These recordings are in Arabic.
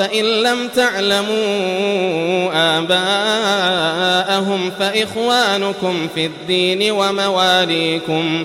فإن لم تعلموا آباءهم فإخوانكم في الدين ومواليكم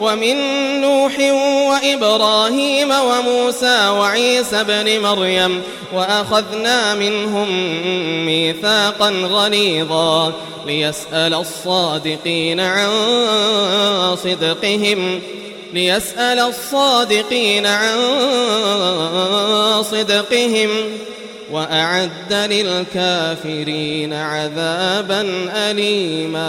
ومن نوح وإبراهيم وموسى وعيسى بن مريم وأخذنا منهم ميثاقا غليظا ليسأل الصادقين عن صدقهم ليسأل الصادقين عن صدقهم وأعد للكافرين عذابا أليما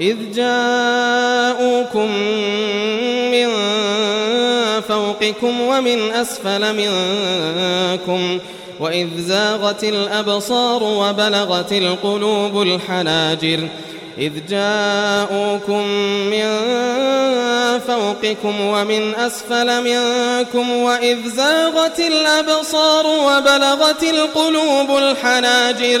إذ جاءوكم من فوقكم ومن أسفل منكم وإذ زاغت الأبصار وبلغت القلوب الحناجر إذ جاءوكم من فوقكم ومن أسفل منكم وإذ زاغت الأبصار وبلغت القلوب الحناجر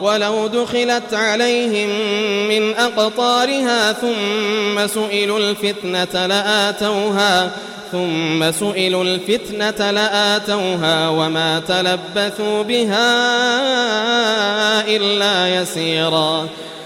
ولو دخلت عليهم من أقطارها ثم سئلوا الفتنة لآتوها ثم سئلوا الفتنة لآتوها وما تلبثوا بها إلا يسيرا.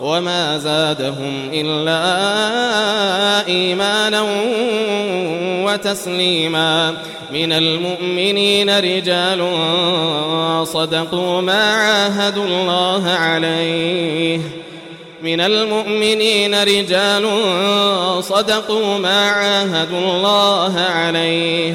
وما زادهم إلا إيمانا وتسليما. من المؤمنين رجال صدقوا ما عاهدوا الله عليه. من المؤمنين رجال صدقوا ما عاهدوا الله عليه.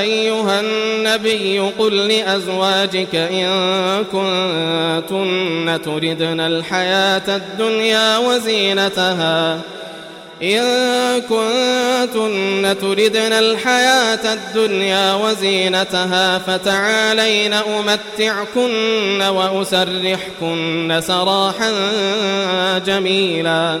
أيها النبي قل لأزواجك إن كنتن تردن الحياة الدنيا وزينتها. إن كنتن تردن الحياة الدنيا وزينتها فتعالين أمتعكن وأسرحكن سراحا جميلا.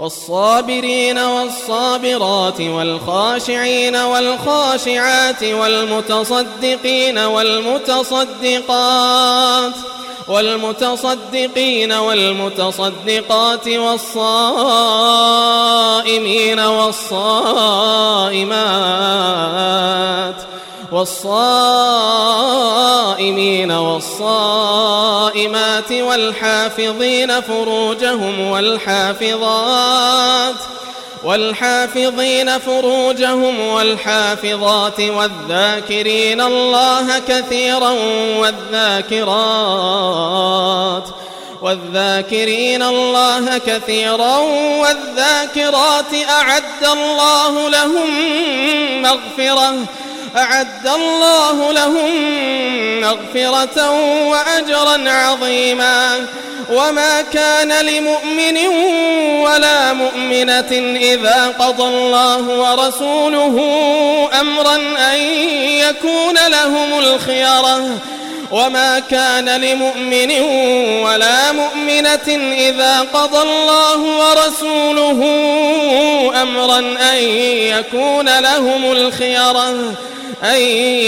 والصابرين والصابرات والخاشعين والخاشعات والمتصدقين والمتصدقات والمتصدقين والمتصدقات والصائمين والصائمات والصائمين والصائمات والحافظين فروجهم والحافظات والحافظين فروجهم والحافظات والذاكرين الله كثيرا والذاكرات والذاكرين الله كثيرا والذاكرات أعد الله لهم مغفرة أعد الله لهم مغفرة وأجرا عظيما. وما كان لمؤمن ولا مؤمنة إذا قضى الله ورسوله أمرا أن يكون لهم الخيرة وما كان لمؤمن ولا مؤمنة إذا قضى الله ورسوله أمرا أن يكون لهم الخيرة أن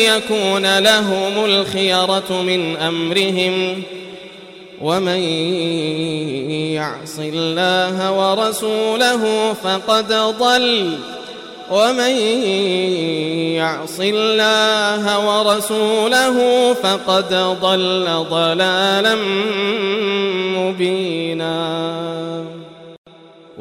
يكون لهم الخيرة من أمرهم. ومن يعص الله ورسوله فقد ضل. ومن يعص الله ورسوله فقد ضل ضلالا مبينا.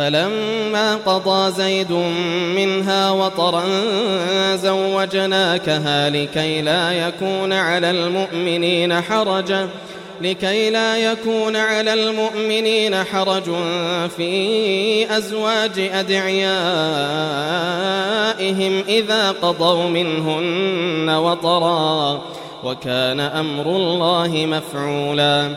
فلما قضى زيد منها وطرا زوجناكها لكي لا يكون على المؤمنين حرج لكي لا يكون على المؤمنين حرج في أزواج أدعيائهم إذا قضوا منهن وطرا وكان أمر الله مفعولا.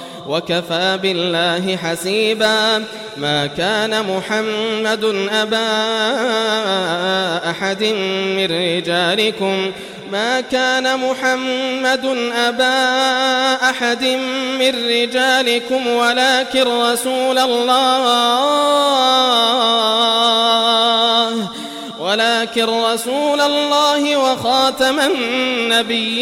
وكفى بالله حسيبا. ما كان محمد أبا أحد من رجالكم. ما كان محمد أبا أحد من رجالكم ولكن رسول الله ولكن رسول الله وخاتم النبيين.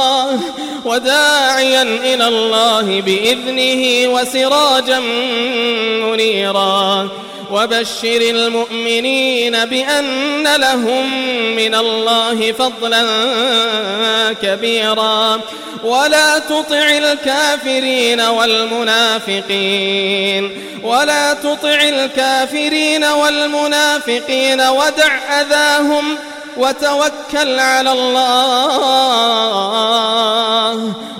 وداعيا إلى الله بإذنه وسراجا منيرا. وبشر المؤمنين بأن لهم من الله فضلا كبيرا. ولا تطع الكافرين والمنافقين. ولا تطع الكافرين والمنافقين ودع أذاهم وتوكل على الله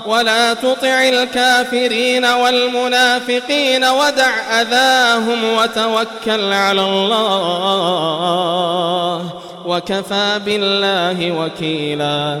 ولا تطع الكافرين والمنافقين ودع أذاهم وتوكل على الله وكفى بالله وكيلاً.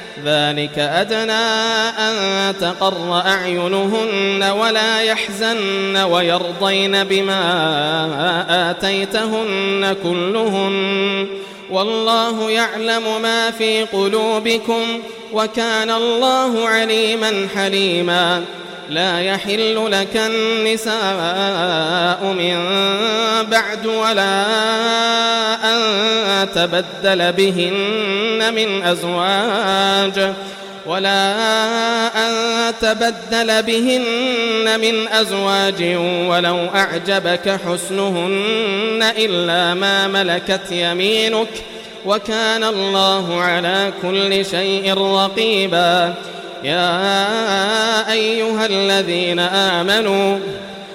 ذلك أدنى أن تقر أعينهن ولا يحزن ويرضين بما آتيتهن كلهن والله يعلم ما في قلوبكم وكان الله عليما حليما لا يحل لك النساء من بعد ولا أن تبدل بهن من أزواج ولا أن تبدل بهن من أزواج ولو أعجبك حسنهن إلا ما ملكت يمينك وكان الله على كل شيء رقيبا. يا أيها الذين آمنوا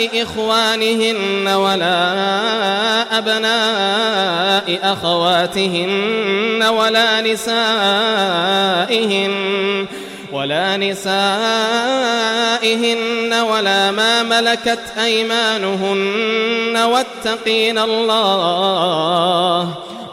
إخوانهن ولا أبناء أخواتهن ولا نسائهن ولا نسائهن ولا ما ملكت أيمانهن واتقين الله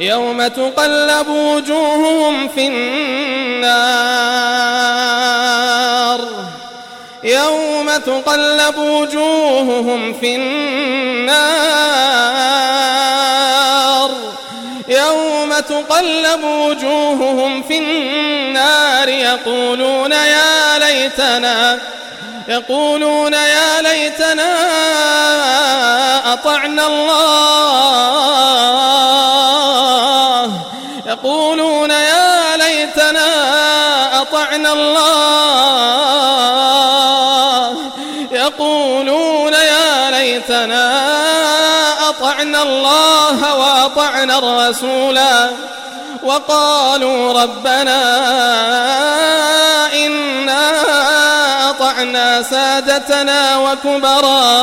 يوم تقلب وجوههم في النار. يوم تقلب وجوههم في النار. يوم تقلب وجوههم في النار. يقولون يا ليتنا يقولون يا ليتنا أطعنا الله. يقولون يا ليتنا أطعنا الله. يقولون يا ليتنا أطعنا الله وأطعنا الرسولا وقالوا ربنا إنا أطعنا سادتنا وكبراءنا.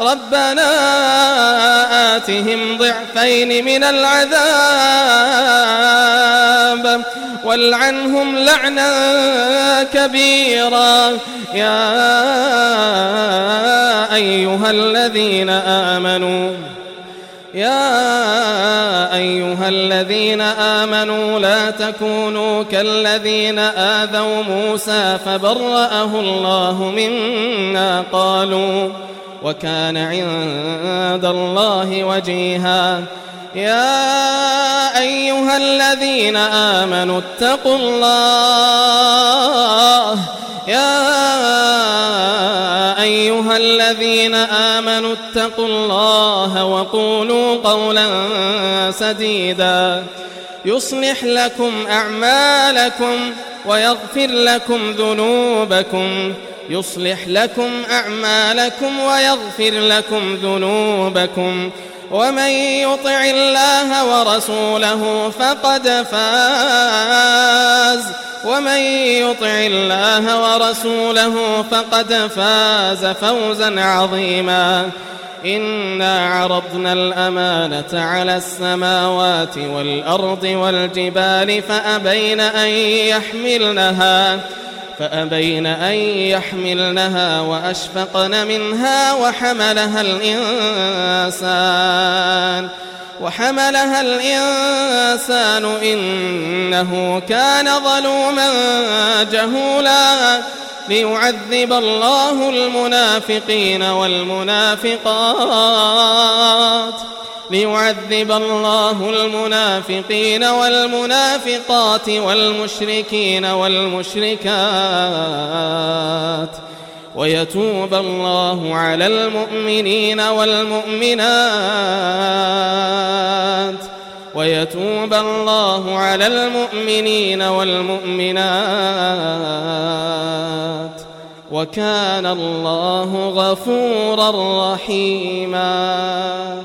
ربنا آتهم ضعفين من العذاب والعنهم لعنا كبيرا. يا أيها الذين آمنوا يا أيها الذين آمنوا لا تكونوا كالذين آذوا موسى فبرأه الله مما قالوا وكان عند الله وجيها. يا أيها الذين آمنوا اتقوا الله. يا أيها الذين آمنوا اتقوا الله وقولوا قولا سديدا. يصلح لكم أعمالكم ويغفر لكم ذنوبكم. يصلح لكم أعمالكم ويغفر لكم ذنوبكم. ومن يطع الله ورسوله فقد فاز. ومن يطع الله ورسوله فقد فاز فوزا عظيما. إنا عرضنا الأمانة على السماوات والأرض والجبال فأبين أن يحملنها. فأبين أن يحملنها وأشفقن منها وحملها الإنسان وحملها الإنسان إنه كان ظلوما جهولا ليعذب الله المنافقين والمنافقات ليعذب الله المنافقين والمنافقات والمشركين والمشركات ويتوب الله على المؤمنين والمؤمنات ويتوب الله على المؤمنين والمؤمنات وكان الله غفورا رحيما